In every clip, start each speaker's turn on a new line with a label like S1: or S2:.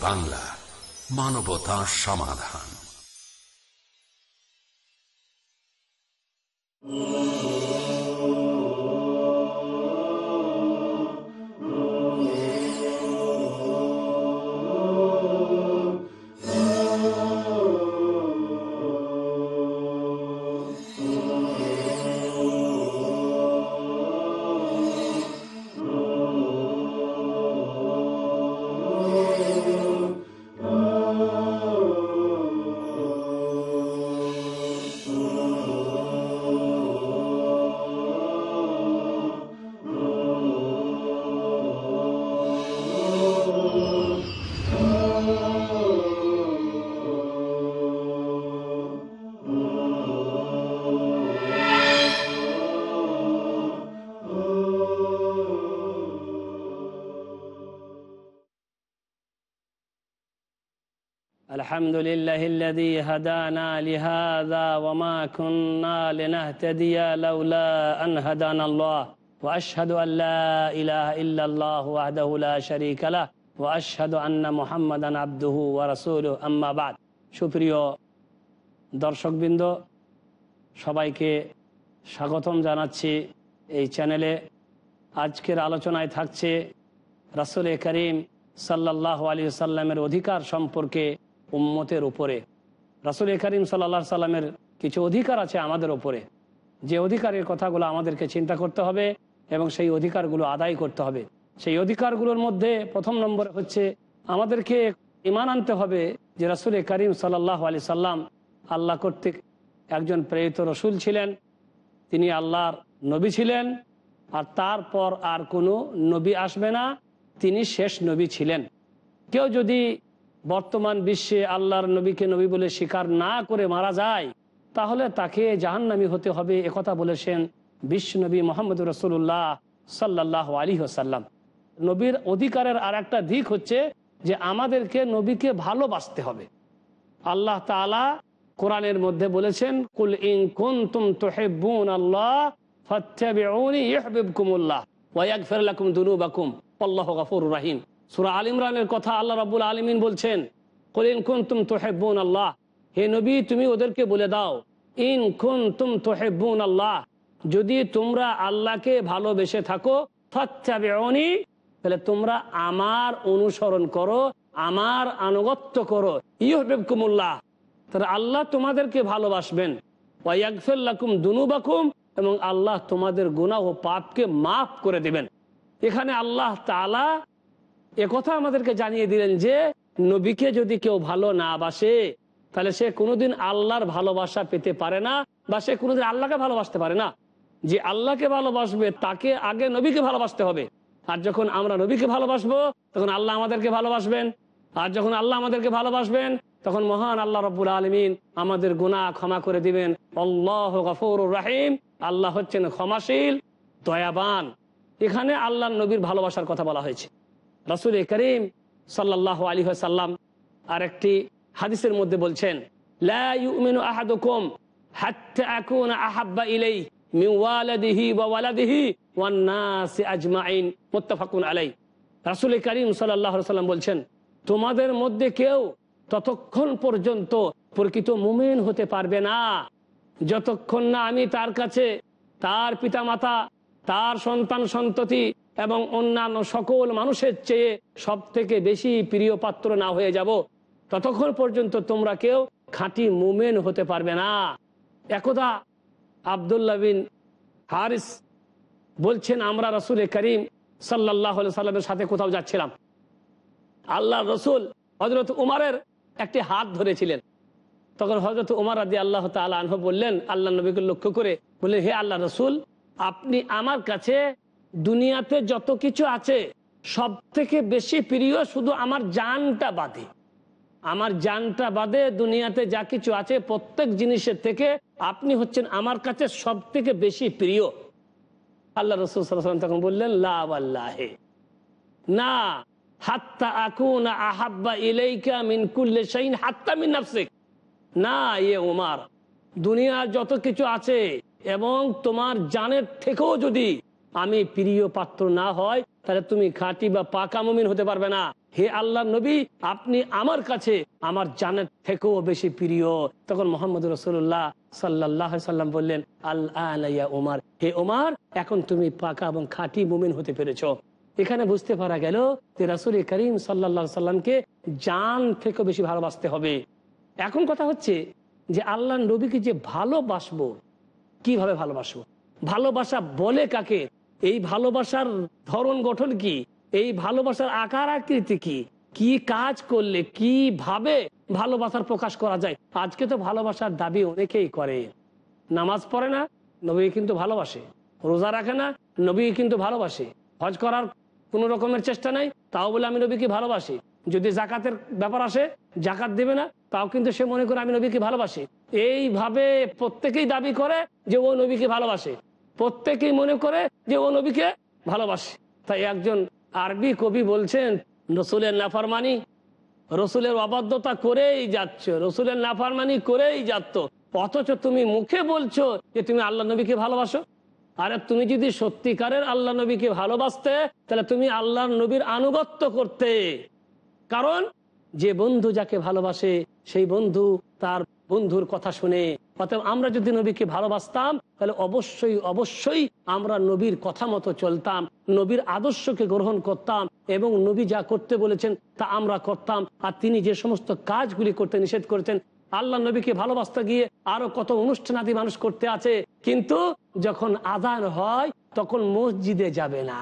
S1: বাংলা মানবতা সমাধান।
S2: الحمد لله الذي هدانا لهذا وما كنا لنهتدي لولا أن هدانا الله وأشهد أن لا إله إلا الله وحده لا شريك له وأشهد أن محمدا عبده ورسوله أما بعد সুপ্রিয় দর্শকবৃন্দ সবাইকে স্বাগতম জানাচ্ছি এই চ্যানেলে আজকের আলোচনায় থাকছে রাসুল করিম সাল্লাহ আলী সাল্লামের অধিকার সম্পর্কে উম্মতের উপরে। রাসুল করিম সাল্লা সাল্লামের কিছু অধিকার আছে আমাদের উপরে। যে অধিকারের কথাগুলো আমাদেরকে চিন্তা করতে হবে এবং সেই অধিকারগুলো আদায় করতে হবে। সেই অধিকারগুলোর মধ্যে প্রথম নম্বরে হচ্ছে আমাদেরকে ইমান আনতে হবে যে রাসুল করিম সাল্লাহ আলি সাল্লাম আল্লাহ কর্তৃক একজন প্রেরিত রসুল ছিলেন। তিনি আল্লাহর নবী ছিলেন আর তারপর আর কোনো নবী আসবে না। তিনি শেষ নবী ছিলেন। কেউ যদি বর্তমান বিশ্বে আল্লাহর নবীকে নবী বলে স্বীকার না করে মারা যায়, তাহলে তাকে জাহান্নামি হতে হবে একথা বলেছেন বিশ্ব নবী মোহাম্মদ রসুল্লাহ সাল্লাহ আলী হাসাল্লাম নবীর অধিকারের আর একটা দিক হচ্ছে যে আমাদেরকে নবীকে ভালোবাসতে হবে। আল্লাহ তালা কোরআনের মধ্যে বলেছেন, কুল ইন কুন তুম তোহেবুন আল্লাহ রাহিম। সুরা আল ইমরানের কথা আল্লাহ রাবুল আলমিন বলছেন কলিন কুন তুম তোহেবুন আল্লাহ। হে নবী, তুমি ওদেরকে বলে দাও, ইন খুন তুম তোহেবুন আল্লাহ। যদি তোমরা আল্লাহকে ভালোবেসে থাকো ফত্যাবেনি তাহলে তোমরা আমার অনুসরণ করো, আমার আনুগত্য করো। ইহবেবকুমুল্লাহ তাহলে আল্লাহ তোমাদেরকে ভালোবাসবেন। ওয়াইয়াকফেল্লাকুম দুনুবাকুম এবং আল্লাহ তোমাদের গুণা ও পাপকে মাফ করে দিবেন। এখানে আল্লাহ তালা কথা আমাদেরকে জানিয়ে দিলেন যে, নবীকে যদি কেউ ভালো না বাসে, তাহলে সে কোনোদিন আল্লাহর ভালোবাসা পেতে পারে না, বা সে কোনোদিন আল্লাহকে ভালোবাসতে পারে না। যে আল্লাহকে ভালোবাসবে, তাকে আগে নবীকে ভালোবাসতে হবে। আর যখন আমরা নবীকে ভালোবাসবো, তখন আল্লাহ আমাদেরকে ভালোবাসবেন। আর যখন আল্লাহ আমাদেরকে ভালোবাসবেন, তখন মহান আল্লাহ রব্বুল আলমিন আমাদের গুণা ক্ষমা করে দিবেন। আল্লাহ গফর রাহিম। আল্লাহ হচ্ছেন ক্ষমাশীল, দয়াবান। এখানে আল্লাহ নবীর ভালোবাসার কথা বলা হয়েছে। রসুল করিম সাল্লাহ আলী সাল্লাম আর একটি হাদিসের মধ্যে বলছেন বলছেন, তোমাদের মধ্যে কেউ ততক্ষণ পর্যন্ত প্রকৃত মুমিন হতে পারবে না। যতক্ষণ না আমি তার কাছে, তার পিতামাতা, তার সন্তান সন্ততি এবং অন্যান্য সকল মানুষের চেয়ে সব থেকে বেশি প্রিয় পাত্র না হয়ে যাব। ততক্ষণ পর্যন্ত তোমরা কেউ খাঁটি মুমেন হতে পারবে না। একদা আবদুল্লা বিন হারিস বলছেন, আমরা রসুল করিম সাল্লাহ সাল্লামের সাথে কোথাও যাচ্ছিলাম। আল্লাহ রসুল হজরত উমারের একটি হাত ধরেছিলেন। তখন হজরত উমার আদি আল্লাহ তালহ বললেন, আল্লাহ নবীকে লক্ষ্য করে বললেন, হে আল্লাহ রসুল, আপনি আমার কাছে দুনিয়াতে যত কিছু আছে সব থেকে বেশি প্রিয় শুধু আমার জানটা বাদে। আমার জানটা বাদে দুনিয়াতে যা কিছু আছে, প্রত্যেক জিনিসের থেকে আপনি হচ্ছেন আমার কাছে সব থেকে বেশি প্রিয়। আল্লাহ রসুল তখন বললেন আল্লাহে না, হাত্তা আকুনা আহাব্বা ইলাইকা মিন কুল্লে শাইন হাত্তা মিন না ইয়ে উমার দুনিয়ার যত কিছু আছে এবং তোমার জানের থেকেও যদি আমি প্রিয় পাত্র না হয়, তাহলে তুমি খাঁটি বা পাকা মমিন হতে পারবে না। হে আল্লাহ নবী, আপনি আমার কাছে আমার জানের থেকেও বেশি প্রিয়। তখন মোহাম্মদ রসুল্লাহ সাল্লাহ সাল্লাম বললেন আল্লাহ ওমার হে ওমার এখন তুমি পাকা এবং খাঁটি মুমিন হতে পেরেছ। এখানে বুঝতে পারা গেল যে রাসুল করিম সাল্লা সাল্লামকে জান থেকে বেশি ভালোবাসতে হবে। এখন কথা হচ্ছে যে আল্লাহ নবীকে যে ভালোবাসবো, কীভাবে ভালোবাসবো? ভালোবাসা বলে কাকে? এই ভালোবাসার ধরন গঠন কি? এই ভালোবাসার আকার আকৃতি কি? কি কাজ করলে, কীভাবে ভালোবাসার প্রকাশ করা যায়? আজকে তো ভালোবাসার দাবি অনেকেই করে। নামাজ পড়ে না, নবী কিন্তু ভালোবাসে। রোজা রাখে না, নবী কিন্তু ভালোবাসে। হজ করার কোন রকমের চেষ্টা নাই, তাও বলে আমি নবীকে ভালোবাসি। যদি জাকাতের ব্যাপার আসে, জাকাত দেবে না, তাও কিন্তু সে মনে করে আমি নবীকে ভালোবাসি। এইভাবে প্রত্যেকেই দাবি করে যে ও নবীকে ভালোবাসে। প্রত্যেকেই মনে করে যে ও নবীকে ভালোবাসে। তাই একজন আরবি কবি বলছেন, রসুলের নাফারমানি রসুলের অবাধ্যতা করেই যাচ্ছ, রসুলের নাফারমানি করেই যাচ্ছ। অথচ তুমি মুখে বলছো যে তুমি আল্লাহ নবীকে ভালোবাসো। আরে তুমি যদি সত্যিকারের আল্লাহ নবীকে ভালোবাসতে, তাহলে তুমি আল্লাহ নবীর আনুগত্য করতে। কারণ যে বন্ধু যাকে ভালোবাসে, সেই বন্ধু তার বন্ধুর কথা শুনে অতএব আমরা যদি নবীকে ভালোবাসতাম, তাহলে অবশ্যই অবশ্যই আমরা নবীর কথা মতো চলতাম, নবীর আদর্শকে গ্রহণ করতাম এবং নবী যা করতে বলেছেন তা আমরা করতাম। আর তিনি যে সমস্ত কাজগুলি করতে নিষেধ করেছেন, আল্লাহ নবীকে ভালোবাসতে গিয়ে আরও কত অনুষ্ঠানাদি মানুষ করতে আছে। কিন্তু যখন আদান হয়, তখন মসজিদে যাবে না।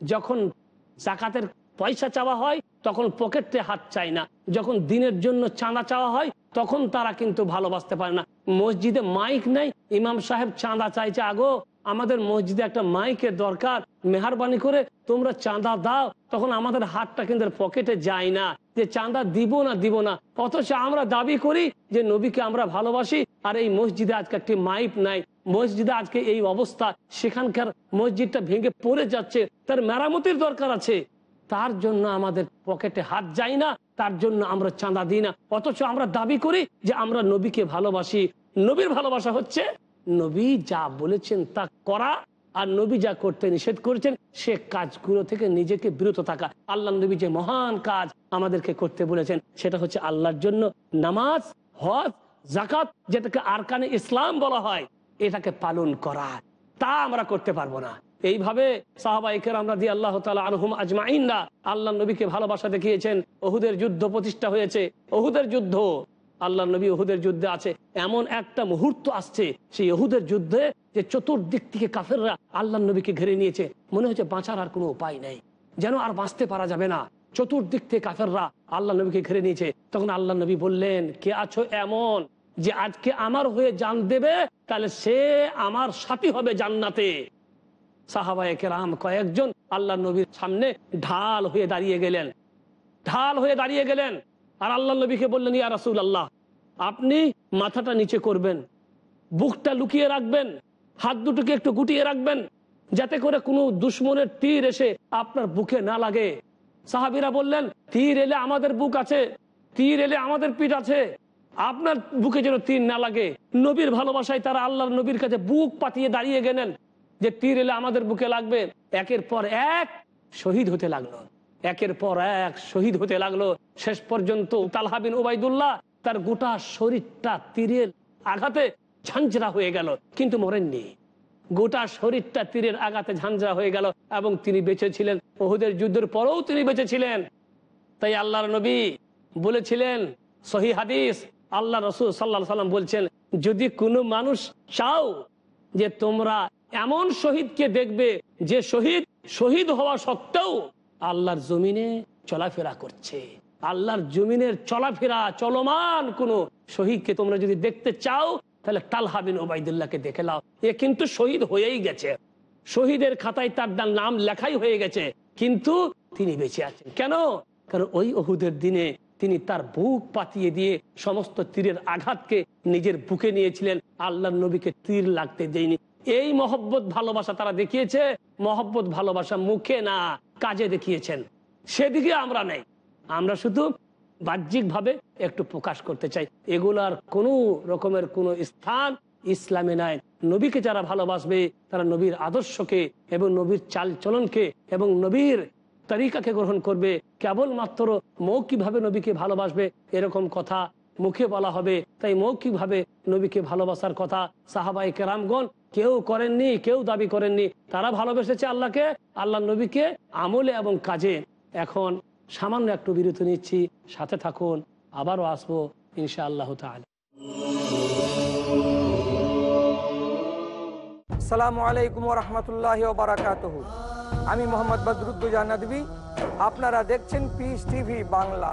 S2: যখন জাকাতের পয়সা চাওয়া হয়, তখন পকেটে হাত চায় না। যখন দিনের জন্য চাঁদা চাওয়া হয় তখন তারা কিন্তু ভালোবাসতে পারে না। মসজিদে মাইক নাই, ইমাম সাহেব চাঁদা চাইছে, আগো, আমাদের মসজিদে একটা মাইকের দরকার, মেহরবানি করে তোমরা চাঁদা দাও। তখন আমাদের হাতটা কিন্তু পকেটে যায় না যে চাঁদা দিব না দিব না। অথচ আমরা দাবি করি যে নবীকে আমরা ভালোবাসি, আর এই মসজিদে আজকে একটি মাইক নাই। মসজিদে আজকে এই অবস্থা, সেখানকার মসজিদটা ভেঙে পড়ে যাচ্ছে, তার মেরামতির দরকার আছে। তার জন্য আমাদের পকেটে হাত যায় না তার জন্য আমরা চাঁদা দিই না। অথচ আমরা দাবি করি যে আমরা নবীকে ভালোবাসি। নবীর ভালোবাসা হচ্ছে নবী যা বলেছেন তা করা আর নবী যা করতে নিষেধ করেছেন, সে কাজগুলো থেকে নিজেকে বিরত থাকা। আল্লাহ নবী যে মহান কাজ আমাদেরকে করতে বলেছেন, সেটা হচ্ছে আল্লাহর জন্য নামাজ, হজ জাকাত যেটাকে আরকানে ইসলাম বলা হয়, এটাকে পালন করা। তা আমরা করতে পারব না। এইভাবে আল্লাহ নবীকে ভালোবাসা দেখিয়েছেন। ওহুদের যুদ্ধ প্রতিষ্ঠা হয়েছে। ওহুদের যুদ্ধ, আল্লাহ নবী ওহুদের যুদ্ধে আছে। এমন একটা মুহূর্ত আসছে, সেই ওহুদের যুদ্ধে যে চতুর্দিক থেকে কাফেররা আল্লাহ নবীকে ঘিরে নিয়েছে। মনে হচ্ছে বাঁচার আর কোনো উপায় নেই। যেন আর বাঁচতে পারা যাবে না। চতুর্দিক থেকে কাফেররা আল্লাহ নবীকে ঘিরে নিয়েছে। তখন আল্লাহ নবী বললেন, কে আছো এমন যে আজকে আমার হয়ে জান দেবে? তাহলে সে আমার সাথী হবে জান্নাতে। সাহাবায়কেরাম কয়েকজন আল্লাহ নবীর সামনে ঢাল হয়ে দাঁড়িয়ে গেলেন। ঢাল হয়ে দাঁড়িয়ে গেলেন। আর আল্লাহ নবীকে বললেন, ইয়া রাসুল আল্লাহ আপনি মাথাটা নিচে করবেন, বুকটা লুকিয়ে রাখবেন, হাত দুটোকে একটু গুটিয়ে রাখবেন, যাতে করে কোনো দুশ্মনের তীর এসে আপনার বুকে না লাগে। সাহাবিরা বললেন, তীর এলে আমাদের বুক আছে, তীর এলে আমাদের পিঠ আছে, আপনার বুকে যেন তীর না লাগে। নবীর ভালোবাসায় তারা আল্লাহর নবীর কাছে বুক পাতিয়ে দাঁড়িয়ে গেলেন। যে তীর এলে আমাদের বুকে লাগবে, একের পর এক শহীদ হতে লাগল। একের পর এক শহীদ হতে লাগল। শেষ পর্যন্ত তালহাবিন ওবায়দুল্লাহ তার গোটা শরীরটা তীরের আঘাতে ঝাঞ্ঝরা হয়ে গেল, কিন্তু মরেননি। গোটা শরীরটা তীরের আঘাতে ঝাঞ্ঝরা হয়ে গেল এবং তিনি বেঁচে ছিলেন। ওহুদের যুদ্ধের পরেও তিনি বেঁচে ছিলেন। তাই আল্লাহর নবী বলেছিলেন, সহি হাদিস, আল্লাহ রসুল সাল্লাহ সাল্লাম বলছেন, যদি কোনো মানুষ চাও যে তোমরা এমন শহীদকে দেখবে যে শহীদ শহীদ হওয়া সত্ত্বেও আল্লাহর জমিনে চলাফেরা করছে। আল্লাহর জমিনের চলাফেরা চলমান কোন শহীদকে তোমরা যদি দেখতে চাও, তাহলে তালহাবিন ওবায়দুল্লাহকে দেখে নাও। এ কিন্তু শহীদ হয়েই গেছে। শহীদের খাতায় তার নাম লেখাই হয়ে গেছে, কিন্তু তিনি বেঁচে আছেন। কেন? কারণ ওই অহুদের দিনে তিনি তার বুক পাতিয়ে দিয়ে সমস্ত তীরের আঘাতকে নিজের বুকে নিয়েছিলেন। আল্লাহ নবীকে তীর লাগতে দেয়নি। এই মহব্বত ভালোবাসা তারা দেখিয়েছে, মহব্বত ভালোবাসা মুখে না কাজে দেখিয়েছেন। সেদিকে আমরা নেই। আমরা শুধু বাহ্যিক ভাবে একটু প্রকাশ করতে চাই। এগুলার কোনো রকমের কোনো স্থান ইসলামে নাই। নবীকে যারা ভালোবাসবে, তারা নবীর আদর্শকে এবং নবীর চাল চলনকে এবং নবীর তারিকাকে গ্রহণ করবে। কেবলমাত্র মৌখিকভাবে নবীকে ভালোবাসবে এরকম কথা মুখে বলা হবে। তাই মৌখিকভাবে নবীকে ভালোবাসার কথা সাহাবাই কেরামগণ কেউ করেননি, কেউ দাবি করেননি। তারা ভালোবেসেছে আল্লাহকে, আল্লাহ নবীকে, আমলে এবং কাজে। এখন সামান্য একটু বিরতি নিচ্ছি, সাথে থাকুন, আবারও আসব ইনশা আল্লাহ
S3: আসসালামু আলাইকুম রহমতুল্লাহ বারাকাত আমি মোহাম্মদ বদরুদ্দুজা নদী আপনারা দেখছেন পিস টিভি বাংলা।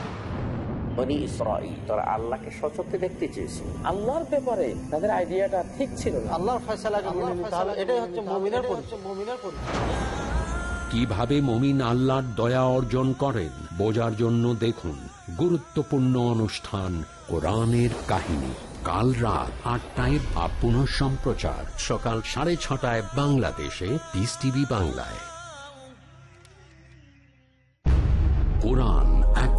S4: বনি ইসরাইল তারা আল্লাহকে সচক্ষে দেখতে চেয়েছে আল্লাহর ব্যাপারে তাদের আইডিয়াটা ঠিক ছিল না।
S5: আল্লাহর ফয়সালাকে এটাই হচ্ছে মুমিনের পরিচয়।
S1: কীভাবে মমিন আল্লাহর দয়া অর্জন করেন বোঝার জন্য দেখুন গুরুত্বপূর্ণ অনুষ্ঠান কোরআনের কাহিনী। কাল রাত আটটায় বা পুনঃ সম্প্রচার। সকাল সাড়ে ছটায় বাংলাদেশে পিস টিভি বাংলায়। কোরআন।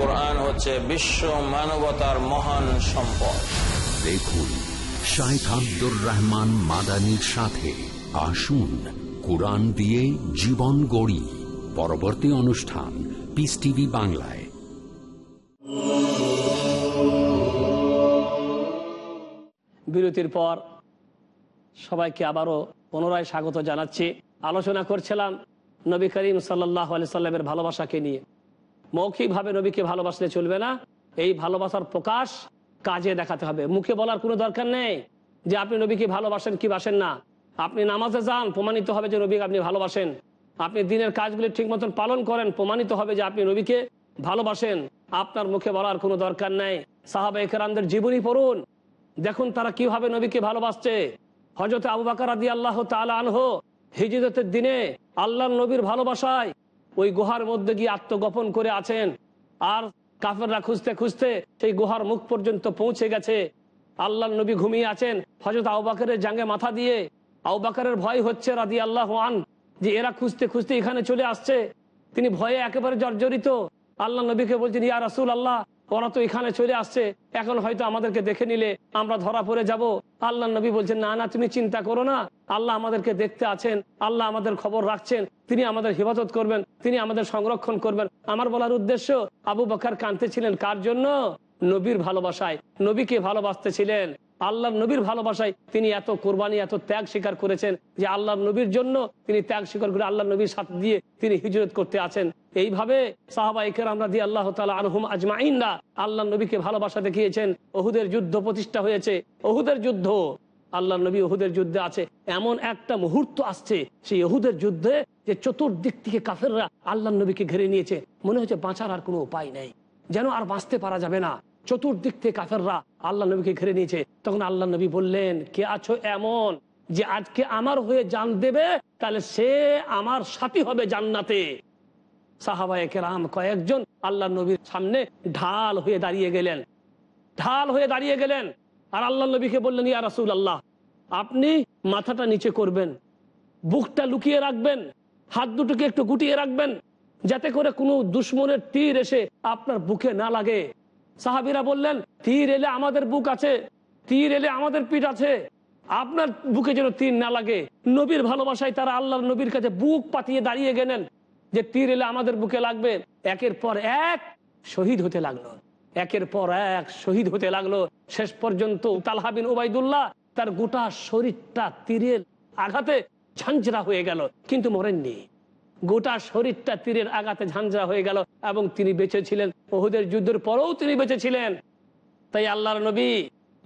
S6: কোরআন হচ্ছে বিশ্ব মানবতার মহান সম্পদ।
S1: দেখুন শাইখ আব্দুর রহমান মাদানির সাথে আসুন কোরআন দিয়ে জীবন গড়ি। পরবর্তী অনুষ্ঠান পিস টিভি বাংলায়।
S2: বিরতির পর সবাইকে আবারও পুনরায় স্বাগত জানাচ্ছি। আলোচনা করছিলাম নবী করিম সাল্লাহ আলি সাল্লামের ভালোবাসাকে নিয়ে। মৌখিকভাবে নবীকে ভালোবাসলে চলবে না। এই ভালোবাসার প্রকাশ কাজে দেখাতে হবে। মুখে বলার কোনো দরকার নেই যে আপনি নবীকে ভালোবাসেন কি বাসেন না। আপনি নামাজে যান, প্রমাণিত হবে যে নবীকে আপনি ভালোবাসেন। আপনি দিনের কাজগুলি ঠিক মতন পালন করেন, প্রমাণিত হবে যে আপনি নবীকে ভালোবাসেন। আপনার মুখে বলার কোনো দরকার নেই। সাহাবা একরামদের জীবনী পড়ুন। দেখুন তারা কীভাবে নবীকে ভালোবাসছে। হজরত আবু বাকার আদি আল্লাহ তালা আনহ হিজরতের দিনে আল্লাহ নবীর ভালোবাসায় ওই গুহার মধ্যে গিয়ে আত্মগোপন করে আছেন। আর কাফেররা খুঁজতে খুঁজতে সেই গুহার মুখ পর্যন্ত পৌঁছে গেছে। আল্লাহ নবী ঘুমিয়ে আছেন। হজরত আউবাকারের জাঙ্গে মাথা দিয়ে। আউবাকারের ভয় হচ্ছে রাদি আল্লাহ যে এরা খুঁজতে খুঁজতে এখানে চলে আসছে। তিনি ভয়ে একেবারে জর্জরিত। আল্লাহ নবীকে বলছেন, ইয়া রাসুল আল্লাহ ওরা তো এখানে চলে আসছে। এখন হয়তো আমাদেরকে দেখে নিলে আমরা ধরা পড়ে যাব। আল্লাহ নবী বলছেন, না না, তুমি চিন্তা করো না। আল্লাহ আমাদেরকে দেখতে আছেন। আল্লাহ আমাদের খবর রাখছেন। তিনি আমাদের হেফাজত করবেন। তিনি আমাদের সংরক্ষণ করবেন। আমার বলার উদ্দেশ্য, আবু বকর কানতে ছিলেন কার জন্য? নবীর ভালোবাসায়। নবীকে ভালোবাসতে ছিলেন আল্লাহ নবীর ভালোবাসায় তিনি এত কোরবানি, এত ত্যাগ স্বীকার করেছেন যে আল্লাহ নবীর জন্য তিনি ত্যাগ স্বীকার করে আল্লাহ নবীর সাথে দিয়ে তিনি হিজরত করতে আছেন। এইভাবে সাহাবা আমরা দিয়ে আল্লাহ তালা আনহুম আজমাইনরা আল্লাহ নবীকে ভালোবাসা দেখিয়েছেন। ওহুদের যুদ্ধ প্রতিষ্ঠা হয়েছে। ওহুদের যুদ্ধ আল্লাহ নবী ওহুদের যুদ্ধে আছে। এমন একটা মুহূর্ত আসছে, সেই ওহুদের যুদ্ধে যে চতুর্দিক থেকে কাফেররা আল্লাহ নবীকে ঘিরে নিয়েছে। মনে হচ্ছে বাঁচার আর কোনো উপায় নেই। যেন আর বাঁচতে পারা যাবে না। চতুর্দিক থেকে কাফেররা আল্লাহ নবীকে ঘিরে নিয়েছে। তখন আল্লাহ নবী বললেন, কে আছো এমন যে আজকে আমার হয়ে জান দেবে? তাহলে সে আমার সাথী হবে জান্নাতে। সাহাবায়ে রাম কয়েকজন আল্লাহ নবীর সামনে ঢাল হয়ে দাঁড়িয়ে গেলেন। ঢাল হয়ে দাঁড়িয়ে গেলেন। আর আল্লাহ নবীকে বললেন, ইয়া রাসুল আল্লাহ আপনি মাথাটা নিচে করবেন, বুকটা লুকিয়ে রাখবেন, হাত দুটোকে একটু গুটিয়ে রাখবেন, যাতে করে কোনো দুশ্মনের তীর এসে আপনার বুকে না লাগে। সাহাবিরা বললেন, তীর এলে আমাদের বুক আছে, তীর এলে আমাদের পিঠ আছে। আপনার বুকে যেন তীর না লাগে। নবীর ভালোবাসায় তারা আল্লাহর নবীর কাছে বুক পাতিয়ে দাঁড়িয়ে গেলেন যে তীর এলে আমাদের বুকে লাগবে। একের পর এক শহীদ হতে লাগল। একের পর এক শহীদ হতে লাগল। শেষ পর্যন্ত তালহাবিন ওবায়দুল্লাহ তার গোটা শরীরটা তীরের আঘাতে ঝাঞ্ঝরা হয়ে গেল, কিন্তু মরেননি। গোটা শরীরটা তীরের আঘাতে ঝাঞ্ঝরা হয়ে গেল এবং তিনি বেঁচে ছিলেন। ওহুদের যুদ্ধের পরেও তিনি বেঁচে ছিলেন। তাই আল্লাহর নবী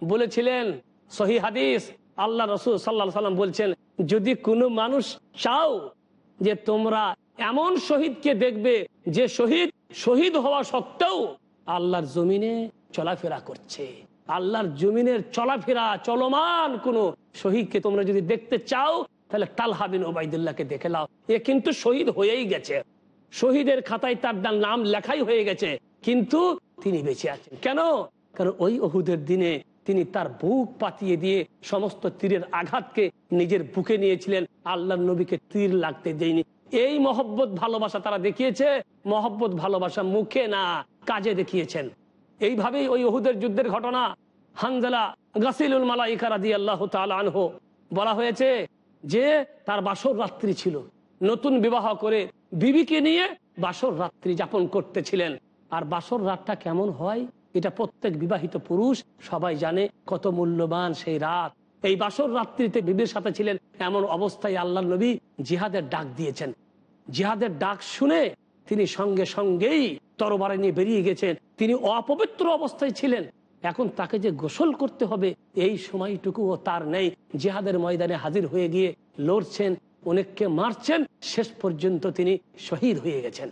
S2: বলেছিলেন, সহি হাদিস, আল্লাহ রসুল সাল্লাহ সাল্লাম বলছেন, যদি কোনো মানুষ চাও যে তোমরা এমন শহীদকে দেখবে যে শহীদ শহীদ হওয়া সত্ত্বেও আল্লাহর জমিনে চলাফেরা করছে। আল্লাহর জমিনের চলাফেরা চলমান কোন শহীদকে তোমরা যদি দেখতে চাও তাহলে তালহাবিন ওবায়দুল্লাহকে দেখে নাও এ কিন্তু শহীদ হয়েই গেছে। শহীদের খাতায় তার নাম লেখাই হয়ে গেছে। কিন্তু তিনি বেঁচে আছেন। কেন? কারণ ওই অহুদের দিনে তিনি তার বুক পাতিয়ে দিয়ে সমস্ত তীরের আঘাতকে নিজের বুকে নিয়েছিলেন। আল্লাহ নবীকে তীর লাগতে দেয়নি। এই মহব্বত, ভালোবাসা তারা দেখিয়েছে। মহব্বত, ভালোবাসা মুখে না, কাজে দেখিয়েছেন। এইভাবেই ওই অহুদের যুদ্ধের ঘটনা। হানজালা গাসিলুল মালাইকা রাদি আল্লাহ আনহ বলা হয়েছে যে তার বাসর রাত্রি ছিল। নতুন বিবাহ করে বিবিকে নিয়ে বাসর রাত্রি যাপন করতেছিলেন। আর বাসর রাতটা কেমন হয়? এটা প্রত্যেক বিবাহিত পুরুষ সবাই জানে কত মূল্যবান সেই রাত। এই বাসর রাত্রিতে বিবির সাথে ছিলেন এমন অবস্থায় আল্লাহ নবী জিহাদের ডাক দিয়েছেন। জিহাদের ডাক শুনে তিনি সঙ্গে সঙ্গেই তরবারে নিয়ে বেরিয়ে গেছেন। তিনি অপবিত্র অবস্থায় ছিলেন। এখন তাকে যে গোসল করতে হবে, এই সময়টুকুও তার নেই। জিহাদের ময়দানে হাজির হয়ে গিয়ে লড়ছেন, অনেককে মারছেন, শেষ পর্যন্ত তিনি শহীদ হয়ে গেছেন।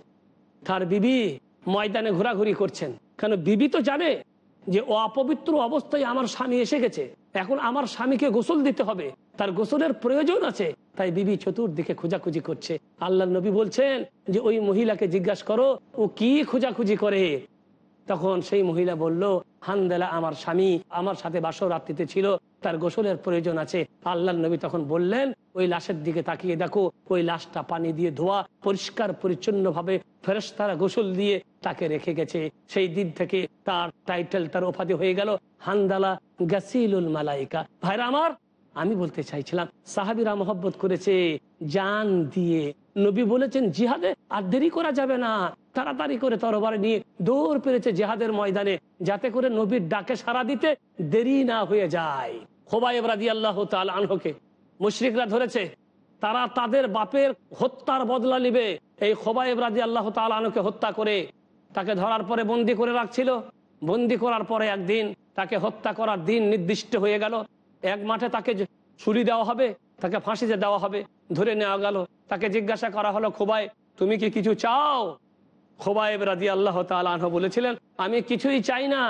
S2: তার বিবি ময়দানে ঘোরাঘুরি করছেন। কেন, বিবি তো জানে যে ও অপবিত্র অবস্থায় আমার স্বামী এসে গেছে। এখন আমার স্বামীকে গোসল দিতে হবে। তার গোসলের প্রয়োজন আছে। তাই বিবি চতুর্দিকে খোঁজাখুঁজি করছে। আল্লাহ নবী বলছেন যে, ওই মহিলাকে জিজ্ঞাসা করো, ও কি খোঁজাখুঁজি করে? তখন সেই মহিলা বলল, হানদেলা আমার স্বামী আমার সাথে বাসর রাত্রিতে ছিল, তার গোসলের প্রয়োজন আছে। আল্লাহ নবী তখন বললেন, ওই লাশের দিকে তাকিয়ে দেখো, ওই লাশটা পানি দিয়ে ধোয়া, পরিষ্কার পরিচ্ছন্ন ভাবে ফেরেস্তারা গোসল দিয়ে তাকে রেখে গেছে। সেই দিন থেকে তার টাইটেল তার উপাধি হয়ে গেল, হানদালা গাসিলুল মালাইকা। ভাইরা আমার, আমি বলতে চাইছিলাম, সাহাবিরা মহব্বত করেছে, জান দিয়ে। নবী বলেছেন, জিহাদে আর দেরি করা যাবে না। তাড়াতাড়ি করে তরবারে নিয়ে দৌড় পেরেছে জিহাদের ময়দানে, যাতে করে নবীর ডাকে সারা দিতে দেরি না হয়ে যায়। খোবাইব রাজি আল্লাহ তাল আনহকে মুশরিকরা ধরেছে, তারা তাদের বাপের হত্যার বদলা নিবে। এই খোবাইব রাজি আল্লাহ তাল আনহকে হত্যা করে তাকে ধরার পরে বন্দি করে রাখছিল। বন্দি করার পরে একদিন তাকে হত্যা করার দিন নির্দিষ্ট হয়ে গেল। এক মাঠে তাকে ছুরি দেওয়া হবে, তাকে ফাঁসিতে দেওয়া হবে, ধরে নেওয়া গেল। তাকে জিজ্ঞাসা করা হলো খোবাই তুমি কি কিছু চাও? খোবাইব রাজি আল্লাহ তালহ বলেছিলেন, আমি কিছুই চাই না,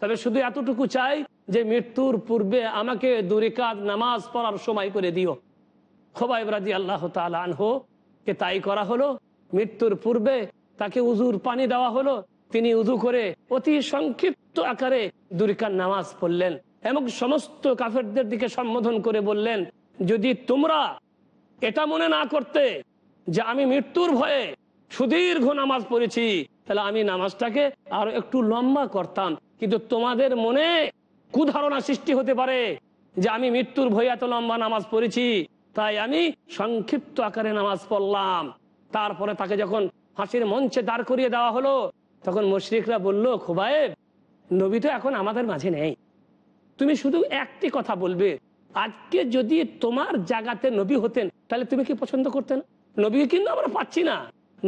S2: তবে শুধু এতটুকু চাই যে মৃত্যুর পূর্বে আমাকে দুরিকাত নামাজ পড়ার সময় করে দিও। খোবাইব রাজি আল্লাহ তালহ কে তাই করা হলো। মৃত্যুর পূর্বে তাকে উজুর পানি দেওয়া হলো। তিনি উজু করে অতি সংক্ষিপ্ত আকারে দুরিকার নামাজ পড়লেন এবং সমস্ত কাফেরদের দিকে সম্বোধন করে বললেন, যদি তোমরা এটা মনে না করতে যে আমি মৃত্যুর ভয়ে সুদীর্ঘ নামাজ পড়েছি, তাহলে আমি নামাজটাকে আরও একটু লম্বা করতাম। কিন্তু তোমাদের মনে কুধারণা সৃষ্টি হতে পারে যে আমি মৃত্যুর ভয়ে এত লম্বা নামাজ পড়েছি, তাই আমি সংক্ষিপ্ত আকারে নামাজ পড়লাম। তারপরে তাকে যখন ফাঁসির মঞ্চে দাঁড় করিয়ে দেওয়া হলো, তখন মুশরিকরা বলল, খোবায়েব, নবী তো এখন আমাদের মাঝে নেই। তুমি শুধু একটি কথা বলবে, আজকে যদি তোমার জায়গাতে নবী হতেন, তাহলে তুমি কি পছন্দ করতে না নবী কিন্তু আমরা পাচ্ছি না।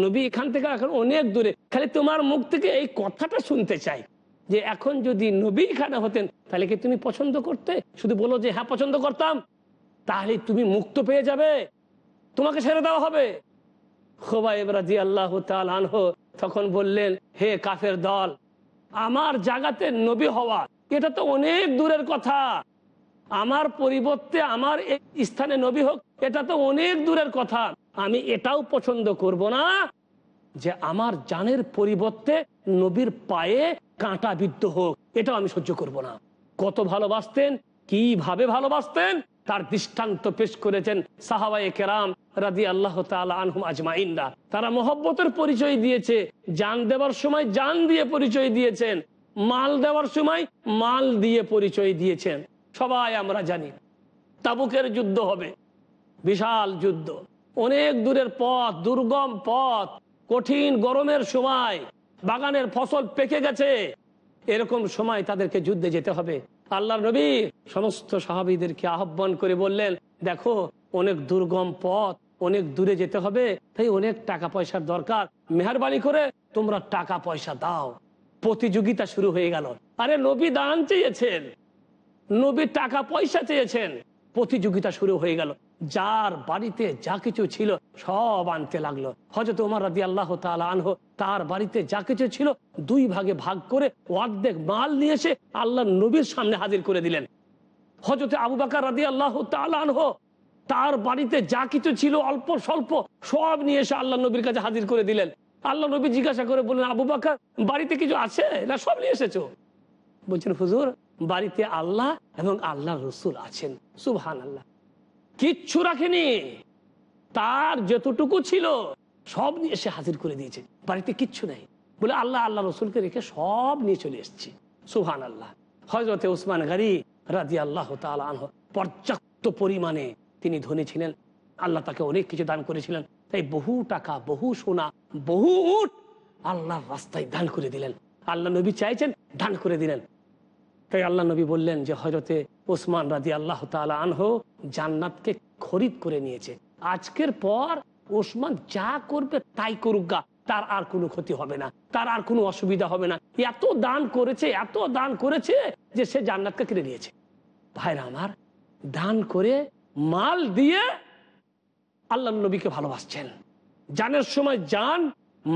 S2: নবী এখান থেকে এখন অনেক দূরে। খালি তোমার মুখ থেকে এই কথাটা শুনতে চাই যে এখন যদি নবী এখানে হতেন, তাহলে কি তুমি পছন্দ করতে? শুধু বলো যে হ্যাঁ পছন্দ করতাম। তাহলে তুমি মুক্ত পেয়ে যাবে। তোমাকে ছেড়ে দেওয়া হবে। খোবাইব রাজি আল্লাহ আনহ তখন বললেন, হে কাফের দল, আমার জাগাতে নবী হওয়া, এটা তো অনেক দূরের কথা। আমার পরিবর্তে আমার স্থানে নবী হোক, এটা তো অনেক দূরের কথা। আমি এটাও পছন্দ করব না যে আমার জানের পরিবর্তে নবীর পায়ে কাঁটা বিদ্ধ হোক। এটাও আমি সহ্য করব না। কত ভালোবাসতেন, কীভাবে ভালোবাসতেন, তার দৃষ্টান্ত পেশ করেছেন সাহাবাই কেরাম রাদি আল্লাহ আনহুম আজমাইন্দা তারা মোহব্বতের পরিচয় দিয়েছে, জান দেওয়ার সময় জান দিয়ে পরিচয় দিয়েছেন, মাল দেওয়ার সময় মাল দিয়ে পরিচয় দিয়েছেন। সবাই আমরা জানি, তাবুকের যুদ্ধ হবে, বিশাল যুদ্ধ। অনেক দূরের পথ, দুর্গম পথ, কঠিন গরমের সময়, বাগানের ফসল পেকে গেছে। এরকম সময় তাদেরকে যুদ্ধে যেতে হবে। আল্লাহ নবী সমস্ত সাহাবিদেরকে আহ্বান করে বললেন, দেখো, অনেক দুর্গম পথ, অনেক দূরে যেতে হবে, তাই অনেক টাকা পয়সার দরকার। মেহরবানি করে তোমরা টাকা পয়সা দাও। প্রতিযোগিতা শুরু হয়ে গেল। আরে, নবী দান চেয়েছেন। নবী টাকা পয়সা চেয়েছেন। প্রতিযোগিতা শুরু হয়ে গেল। যার বাড়িতে যা কিছু ছিল সব আনতে লাগল। হজরত উমার রাদি আল্লাহ আনহ তার বাড়িতে যা কিছু ছিল দুই ভাগে ভাগ করে অর্ধেক মাল নিয়ে এসে আল্লাহ নবীর সামনে হাজির করে দিলেন। হজরতে আবু বাকার রাদি আল্লাহ আনহ তার বাড়িতে যা কিছু ছিল অল্প স্বল্প সব নিয়ে এসে আল্লাহ নবীর কাছে হাজির করে দিলেন। আল্লাহ নবী জিজ্ঞাসা করে বললেন, আবু বাকার, বাড়িতে কিছু আছে না সব নিয়ে এসেছ? বলছেন, হুজুর, বাড়িতে আল্লাহ এবং আল্লাহ রসুল আছেন। সুবহান আল্লাহ কিচ্ছু রাখেনি। তার যতটুকু ছিল, সব নিয়ে এসে হাজির করে দিয়েছে। বাড়িতে কিচ্ছু নেই। বলে আল্লাহ আল্লাহ রসুলকে রেখে সব নিয়ে চলে এসেছি। সুহান আল্লাহ হজরতে উসমান গাড়ি রাজি আল্লাহ আনহ, পর্যাপ্ত পরিমাণে তিনি ধনী ছিলেন। আল্লাহ তাকে অনেক কিছু দান করেছিলেন। তাই বহু টাকা, বহু সোনা, বহু উট আল্লাহর রাস্তায় দান করে দিলেন। আল্লাহ নবী চাইছেন দান করে দিলেন। তাই আল্লাহ নবী বললেন যে হজরতে ওসমান রাজি আল্লাহ তালা আনহ জান্নাতকে খরিদ করে নিয়েছে। আজকের পর ওসমান যা করবে তাই করুক গা, তার আর কোনো ক্ষতি হবে না, তার আর কোনো অসুবিধা হবে না। এত দান করেছে, এত দান করেছে যে সে জান্নাতকে কিনে নিয়েছে। ভাইরা আমার, দান করে মাল দিয়ে আল্লাহ নবীকে ভালোবাসছেন। জানের সময় জান,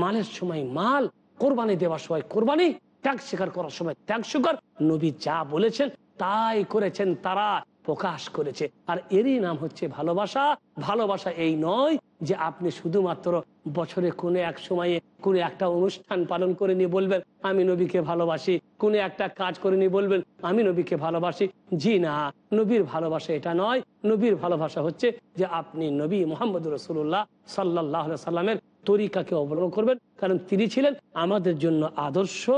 S2: মালের সময় মাল, কোরবানি দেওয়ার সময় কোরবানি ত্যাগ স্বীকার করার সময় ত্যাগ স্বীকার। নবী যা বলেছেন তাই করেছেন, তারা প্রকাশ করেছে। আর এরই নাম হচ্ছে ভালোবাসা। ভালোবাসা এই নয় যে আপনি শুধুমাত্র বছরে কোনো এক সময়ে কোনো একটা অনুষ্ঠান পালন করে নিয়ে বলবেন, আমি নবীকে ভালোবাসি। কোনো একটা কাজ করে নিয়ে বলবেন, আমি নবীকে ভালোবাসি। জি না, নবীর ভালোবাসা এটা নয়। নবীর ভালোবাসা হচ্ছে যে আপনি নবী মোহাম্মদ রসুল্লাহ সাল্লাহ সাল্লামের তরিকাকে অবলম্বন করবেন। কারণ তিনি ছিলেন আমাদের জন্য আদর্শ।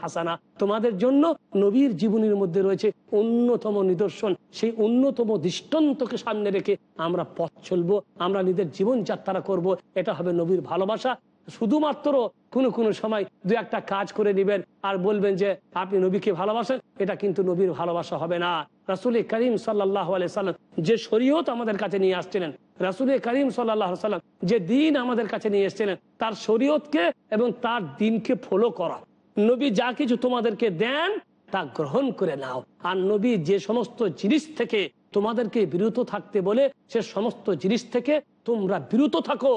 S2: হাসানা। তোমাদের জন্য নবীর জীবনের মধ্যে রয়েছে অন্যতম নিদর্শন। সেই অন্যতম দৃষ্টান্তকে সামনে রেখে আমরা পথ চলবো, আমরা নিজের জীবনযাত্রা করব। এটা হবে নবীর ভালোবাসা। শুধুমাত্র কোনো কোনো সময় দু একটা কাজ করে নেবেন আর বলবেন যে, আপনি নবীকে ভালোবাসেন। এটা কিন্তু নবীর ভালোবাসা হবে না। রাসুল করিম সাল্লাহ সাল্লাম যে শরীয়ত আমাদের কাছে নিয়ে আসছিলেন, রাসুল করিম সাল্লাহ সাল্লাম যে দিন আমাদের কাছে নিয়ে এসছিলেন, তার শরীয়তকে এবং তার দিনকে ফলো করা। নবী যা কিছু তোমাদেরকে দেন, তা গ্রহণ করে নাও। আর নবী যে সমস্ত জিনিস থেকে তোমাদেরকে বিরত থাকতে বলে, সে সমস্ত জিনিস থেকে তোমরা বিরত থাকো।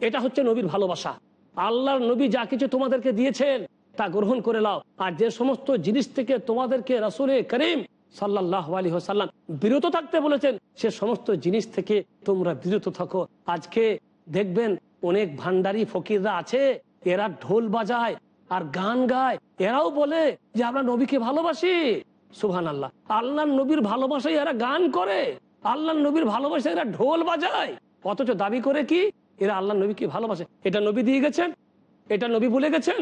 S2: এটা হচ্ছে নবীর ভালোবাসা। আল্লাহর নবী যা কিছু তোমাদেরকে দিয়েছেন, তা গ্রহণ করে লাও আর যে সমস্ত জিনিস থেকে তোমাদেরকে রাসুলে করিম সাল্লাহ আলী সাল্লাম বিরত থাকতে বলেছেন, সে সমস্ত জিনিস থেকে তোমরা বিরত থাকো। আজকে দেখবেন অনেক ভান্ডারি ফকিররা আছে, এরা ঢোল বাজায় আর গান গায়। এরাও বলে যে, আমরা নবীকে ভালোবাসি। সুহান আল্লাহ আল্লাহ নবীর ভালোবাসায় এরা গান করে। আল্লাহ নবীর ভালোবাসায় এরা ঢোল বাজায়। অথচ দাবি করে কি? এরা আল্লাহ নবীকে ভালোবাসে। এটা নবী দিয়ে গেছেন, এটা নবী বলে গেছেন?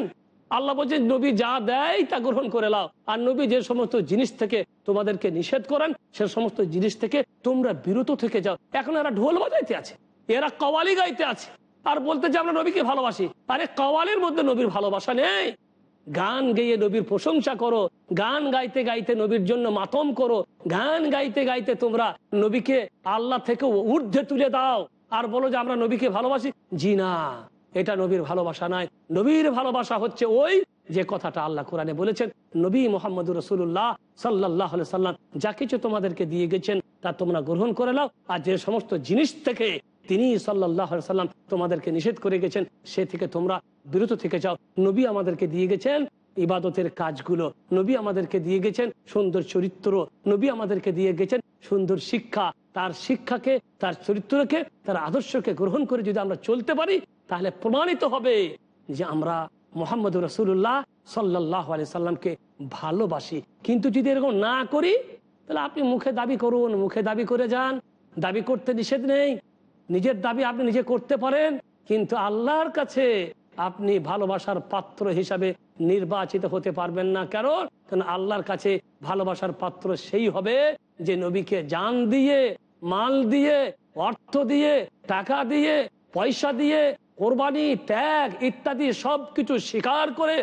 S2: আল্লাহ বলছে, নবী যা দেয় তা গ্রহণ করে লাও আর নবী যে সমস্ত জিনিস থেকে তোমাদেরকে নিষেধ করেন, সে সমস্ত জিনিস থেকে তোমরা বিরত থেকে যাও। এখন এরা ঢোল বাজাইতে আছে, এরা কওয়ালি গাইতে আছে। আর বলতে যে আমরা নবীকে ভালোবাসি, আরে কওয়ালের মধ্যে নবীর ভালোবাসা নেই। গান গেয়ে নবীর প্রশংসা করো, গান গাইতে গাইতে নবীর জন্য মাতম করো, গান গাইতে গাইতে তোমরা নবীকে আল্লাহ থেকে ঊর্ধ্বে তুলে দাও। আর বলো যে আমরা নবীকে ভালোবাসি? জি না, এটা নবীর ভালোবাসা নয়। নবীর ভালোবাসা হচ্ছে ওই যে কথাটা আল্লাহ কোরআনে বলেছেন, নবী মোহাম্মদ রসুল্লাহ সাল্লাহ সাল্লাম যা কিছু তোমাদেরকে দিয়ে গেছেন, তা তোমরা গ্রহণ করে নাও। আর যে সমস্ত জিনিস থেকে তিনি সাল্লাহ সাল্লাম তোমাদেরকে নিষেধ করে গেছেন, সে থেকে তোমরা বিরত থেকে যাও। নবী আমাদেরকে দিয়ে গেছেন ইবাদতের কাজগুলো নবী আমাদেরকে দিয়ে গেছেন, সুন্দর চরিত্র নবী আমাদেরকে দিয়ে গেছেন, সুন্দর শিক্ষা। তার শিক্ষাকে, তার চরিত্রকে, তার আদর্শকে গ্রহণ করে যদি আমরা চলতে পারি, তাহলে প্রমাণিত হবে যে আমরা মোহাম্মদ রসুল্লাহ সাল্লাহ আলি সাল্লামকে ভালোবাসি। কিন্তু যদি এরকম না করি, তাহলে আপনি মুখে দাবি করুন, মুখে দাবি করে যান। দাবি করতে নিষেধ নেই। নিজের দাবি আপনি নিজে করতে পারেন, কিন্তু আল্লাহর কাছে আপনি ভালোবাসার পাত্র হিসাবে নির্বাচিত হতে পারবেন না। কেন কারণ আল্লাহর কাছে ভালোবাসার পাত্র সেই হবে যে নবীকে জান দিয়ে, মাল দিয়ে, অর্থ দিয়ে, টাকা দিয়ে, পয়সা দিয়ে, কোরবানি, ত্যাগ ইত্যাদি সবকিছু স্বীকার করে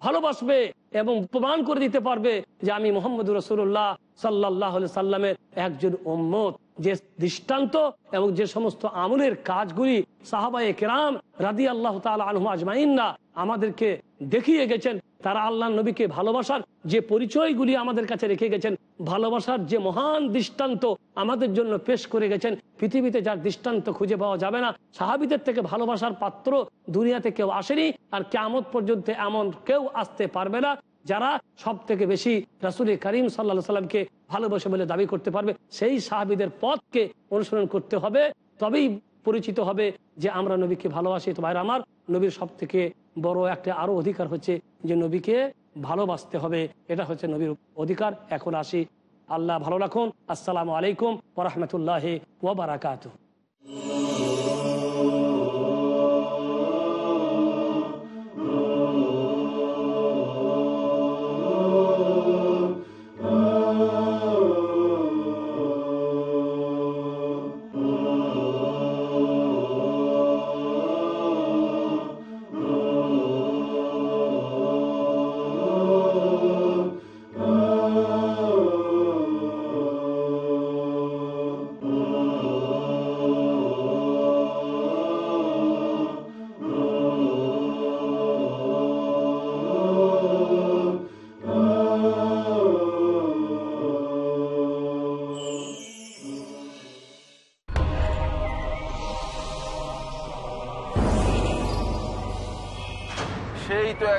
S2: ভালোবাসবে এবং প্রমাণ করে দিতে পারবে যে আমি মোহাম্মদ রসুল্লাহ সাল্লাহ সাল্লামের একজন উম্মত। যে দৃষ্টান্ত এবং যে সমস্ত আমলের কাজগুলি সাহাবায়ে কেরাম রাদি আল্লাহ তাল আলহম আজমাইন্না আমাদেরকে দেখিয়ে গেছেন, তারা আল্লাহ নবীকে ভালোবাসার যে পরিচয়গুলি আমাদের কাছে রেখে গেছেন, ভালোবাসার যে মহান দৃষ্টান্ত আমাদের জন্য পেশ করে গেছেন, পৃথিবীতে যার দৃষ্টান্ত খুঁজে পাওয়া যাবে না, সাহাবিদের থেকে ভালোবাসার পাত্র দুনিয়াতে কেউ আসেনি, আর কেমত পর্যন্ত এমন কেউ আসতে পারবে না। যারা সব থেকে বেশি রাসুল করিম সাল্লা সাল্লামকে ভালোবাসে বলে দাবি করতে পারবে, সেই সাহাবিদের পথকে অনুসরণ করতে হবে। তবেই পরিচিত হবে যে আমরা নবীকে ভালোবাসি, তো বাইরে আমার নবীর সব থেকে বড় একটা আরও অধিকার হচ্ছে যে নবীকে ভালোবাসতে হবে। এটা হচ্ছে নবীর অধিকার। এখন আসি। আল্লাহ ভালো রাখুন। আসসালামু আলাইকুম ওরহমতুল্লাহ ওবরাকাত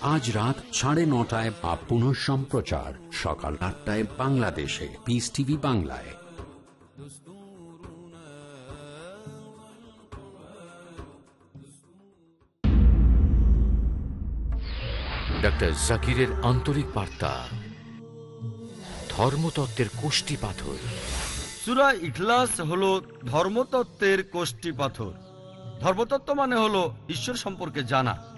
S1: আজ রাত সাড়ে নটায় বা পুনঃ সম্প্রচার সকাল আটটায় বাংলাদেশে পিস টিভি বাংলায়।
S7: ডক্টর জাকিরের আন্তরিক বার্তা। ধর্মতত্ত্বের কোষ্টি পাথর।
S8: সুরা ইখলাস হলো ধর্মতত্ত্বের কোষ্টি পাথর। ধর্মতত্ত্ব মানে হলো ঈশ্বর সম্পর্কে জানা।